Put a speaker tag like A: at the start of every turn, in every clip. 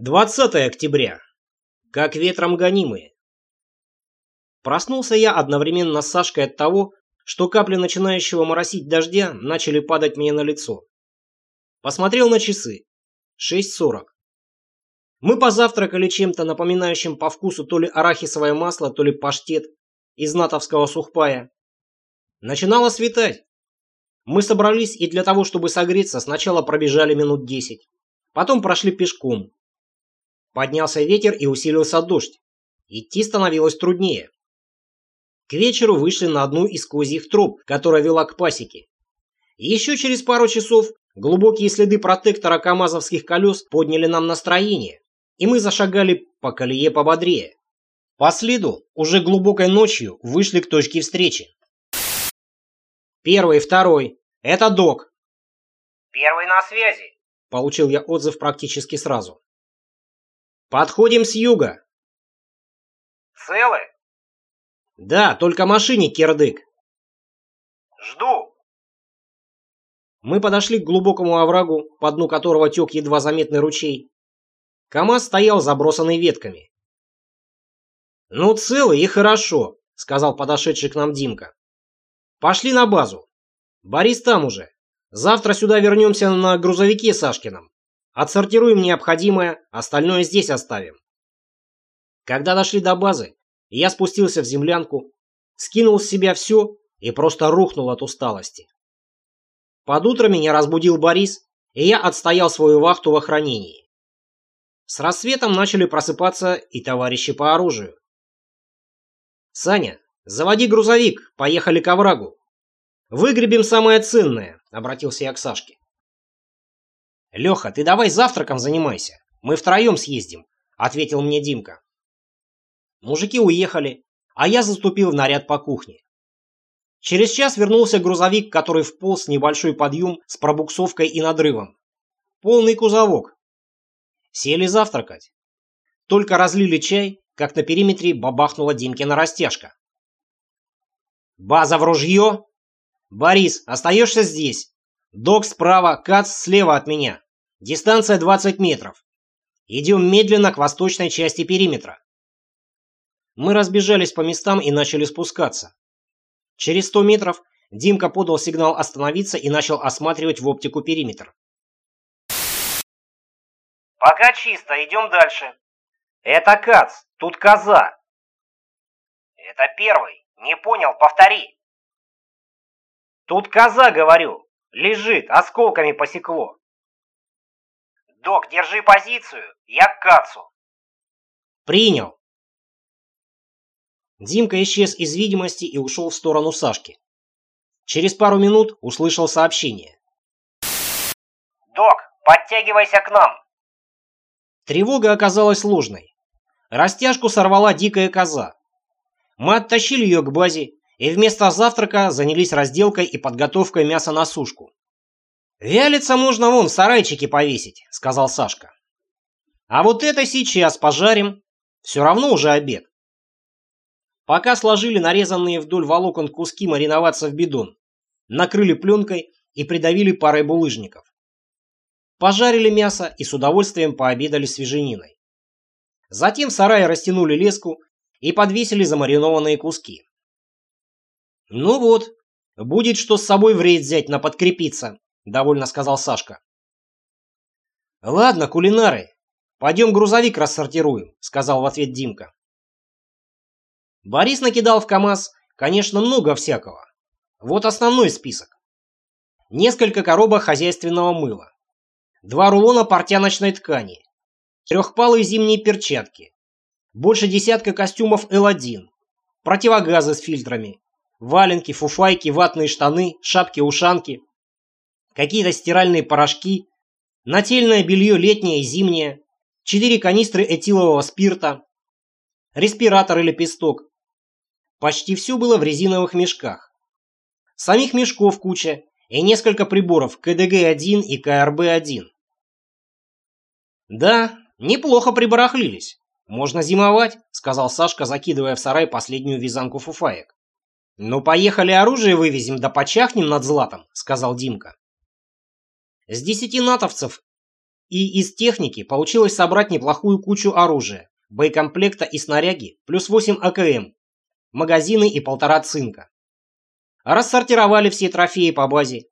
A: 20 октября. Как ветром гонимые. Проснулся я одновременно с Сашкой от того, что капли начинающего моросить дождя начали падать мне на лицо. Посмотрел на часы. 6.40. Мы позавтракали чем-то напоминающим по вкусу то ли арахисовое масло, то ли паштет из натовского сухпая. Начинало светать. Мы собрались и для того, чтобы согреться, сначала пробежали минут 10. Потом прошли пешком. Поднялся ветер и усилился дождь. Идти становилось труднее. К вечеру вышли на одну из козьих троп, которая вела к пасеке. Еще через пару часов глубокие следы протектора камазовских колес подняли нам настроение, и мы зашагали по колее пободрее. По следу уже глубокой ночью вышли к точке встречи. Первый, второй. Это док.
B: Первый на связи.
A: Получил я отзыв практически сразу. Подходим с юга.
B: Целы?
A: Да, только машине кирдык.
B: Жду.
A: Мы подошли к глубокому оврагу, по дну которого тек едва заметный ручей. КамАЗ стоял забросанный ветками. «Ну, целый и хорошо», — сказал подошедший к нам Димка. «Пошли на базу. Борис там уже. Завтра сюда вернемся на грузовике Сашкином. Отсортируем необходимое, остальное здесь оставим». Когда дошли до базы, я спустился в землянку, скинул с себя все и просто рухнул от усталости. Под утро меня разбудил Борис, и я отстоял свою вахту в охранении. С рассветом начали просыпаться и товарищи по оружию. «Саня, заводи грузовик, поехали к оврагу. Выгребем самое ценное», — обратился я к Сашке. «Леха, ты давай завтраком занимайся, мы втроем съездим», — ответил мне Димка. Мужики уехали, а я заступил в наряд по кухне. Через час вернулся грузовик, который вполз в небольшой подъем с пробуксовкой и надрывом. Полный кузовок. Сели завтракать. Только разлили чай, как на периметре бабахнула Димкина растяжка. «База в ружье? Борис, остаешься здесь. Док справа, Кац слева от меня. Дистанция 20 метров. Идем медленно к восточной части периметра. Мы разбежались по местам и начали спускаться. Через 100 метров Димка подал сигнал остановиться и начал осматривать в оптику периметр.
B: Пока чисто, идем дальше. Это Кац, тут коза. Это первый. Не понял, повтори. Тут коза, говорю. Лежит, осколками посекло. Док, держи позицию. Я к Кацу.
A: Принял. Димка исчез из видимости и ушел в сторону Сашки. Через пару минут услышал сообщение.
B: «Док, подтягивайся к нам!»
A: Тревога оказалась ложной. Растяжку сорвала дикая коза. Мы оттащили ее к базе и вместо завтрака занялись разделкой и подготовкой мяса на сушку. «Вялиться можно вон в сарайчике повесить», — сказал Сашка. «А вот это сейчас пожарим. Все равно уже обед». Пока сложили нарезанные вдоль волокон куски мариноваться в бидон, накрыли пленкой и придавили парой булыжников. Пожарили мясо и с удовольствием пообедали свежениной. Затем в сарае растянули леску и подвесили замаринованные куски. «Ну вот, будет что с собой в рейд взять на подкрепиться», — довольно сказал Сашка. «Ладно, кулинары, пойдем грузовик рассортируем», — сказал в ответ Димка. Борис накидал в КАМАЗ, конечно, много всякого. Вот основной список. Несколько коробок хозяйственного мыла. Два рулона портяночной ткани. Трехпалые зимние перчатки. Больше десятка костюмов L1. Противогазы с фильтрами. Валенки, фуфайки, ватные штаны, шапки-ушанки. Какие-то стиральные порошки. Нательное белье летнее и зимнее. Четыре канистры этилового спирта. Респиратор или песток. Почти все было в резиновых мешках. Самих мешков куча и несколько приборов КДГ-1 и КРБ-1. «Да, неплохо прибарахлились. Можно зимовать», — сказал Сашка, закидывая в сарай последнюю вязанку фуфаек. «Ну, поехали оружие вывезем да почахнем над златом», — сказал Димка. С десяти натовцев и из техники получилось собрать неплохую кучу оружия, боекомплекта и снаряги, плюс 8 АКМ, магазины и полтора цинка. Рассортировали все трофеи по базе,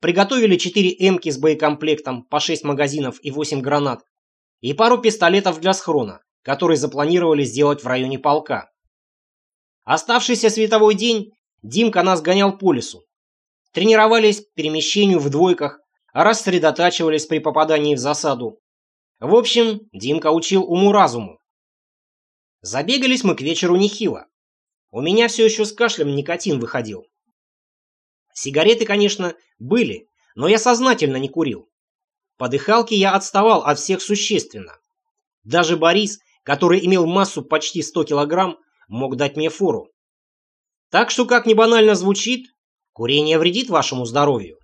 A: приготовили 4 эмки с боекомплектом, по 6 магазинов и 8 гранат, и пару пистолетов для схрона, которые запланировали сделать в районе полка. Оставшийся световой день Димка нас гонял по лесу. Тренировались перемещению в двойках, рассредотачивались при попадании в засаду. В общем, Димка учил уму-разуму. Забегались мы к вечеру нехило. У меня все еще с кашлем никотин выходил. Сигареты, конечно, были, но я сознательно не курил. По дыхалке я отставал от всех существенно. Даже Борис, который имел массу почти 100 килограмм, мог дать мне фору. Так что, как ни банально звучит, курение вредит вашему здоровью.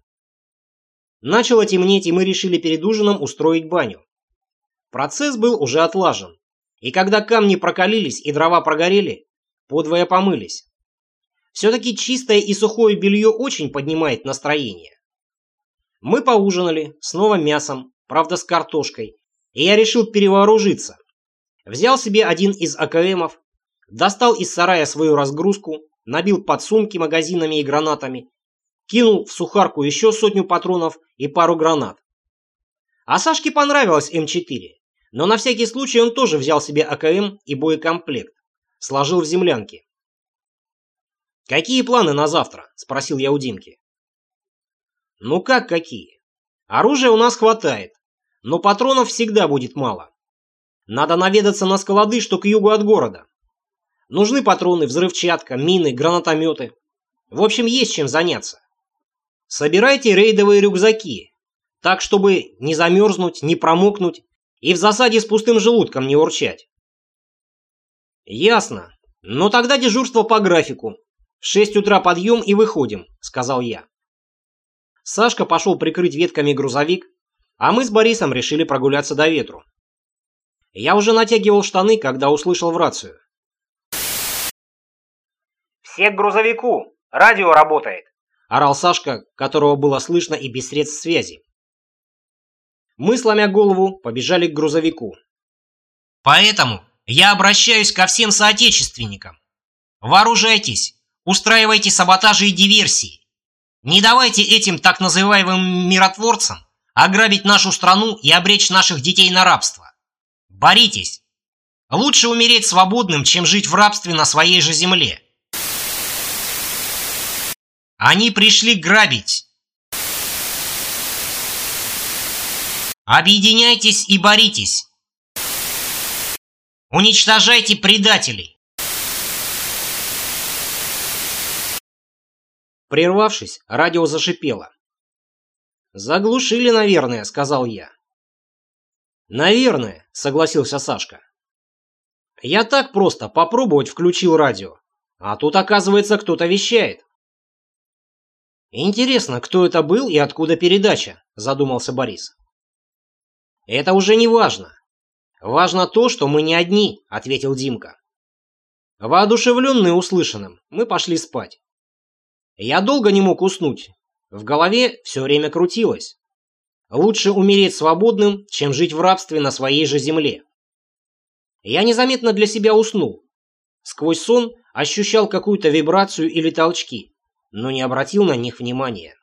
A: Начало темнеть, и мы решили перед ужином устроить баню. Процесс был уже отлажен, и когда камни прокалились и дрова прогорели, подвое помылись. Все-таки чистое и сухое белье очень поднимает настроение. Мы поужинали, снова мясом, правда с картошкой, и я решил перевооружиться. Взял себе один из АКМов, достал из сарая свою разгрузку, набил подсумки магазинами и гранатами, кинул в сухарку еще сотню патронов и пару гранат. А Сашке понравилось М4, но на всякий случай он тоже взял себе АКМ и боекомплект, сложил в землянке. «Какие планы на завтра?» – спросил я у Димки. «Ну как какие? Оружия у нас хватает, но патронов всегда будет мало. Надо наведаться на склады, что к югу от города. Нужны патроны, взрывчатка, мины, гранатометы. В общем, есть чем заняться. Собирайте рейдовые рюкзаки, так, чтобы не замерзнуть, не промокнуть и в засаде с пустым желудком не урчать. Ясно. Но тогда дежурство по графику. В 6 утра подъем и выходим, сказал я. Сашка пошел прикрыть ветками грузовик, а мы с Борисом решили прогуляться до ветру. Я уже натягивал штаны, когда услышал в рацию.
B: «Все к грузовику! Радио работает!»
A: — орал Сашка, которого было слышно и без средств связи. Мы, сломя голову, побежали к грузовику. «Поэтому я обращаюсь ко всем соотечественникам. Вооружайтесь, устраивайте саботажи и диверсии. Не давайте этим так называемым миротворцам ограбить нашу страну и обречь наших детей на рабство. Боритесь. Лучше умереть свободным, чем жить в рабстве на своей же земле. Они пришли грабить. Объединяйтесь и боритесь. Уничтожайте предателей. Прервавшись, радио зашипело. «Заглушили, наверное», — сказал я. «Наверное», — согласился Сашка. «Я так просто попробовать включил радио, а тут, оказывается, кто-то вещает». «Интересно, кто это был и откуда передача?» – задумался Борис. «Это уже не важно. Важно то, что мы не одни», – ответил Димка. Воодушевленные услышанным, мы пошли спать. Я долго не мог уснуть. В голове все время крутилось. Лучше умереть свободным, чем жить в рабстве на своей же земле. Я незаметно для себя уснул. Сквозь сон ощущал какую-то вибрацию или толчки, но не обратил на них внимания.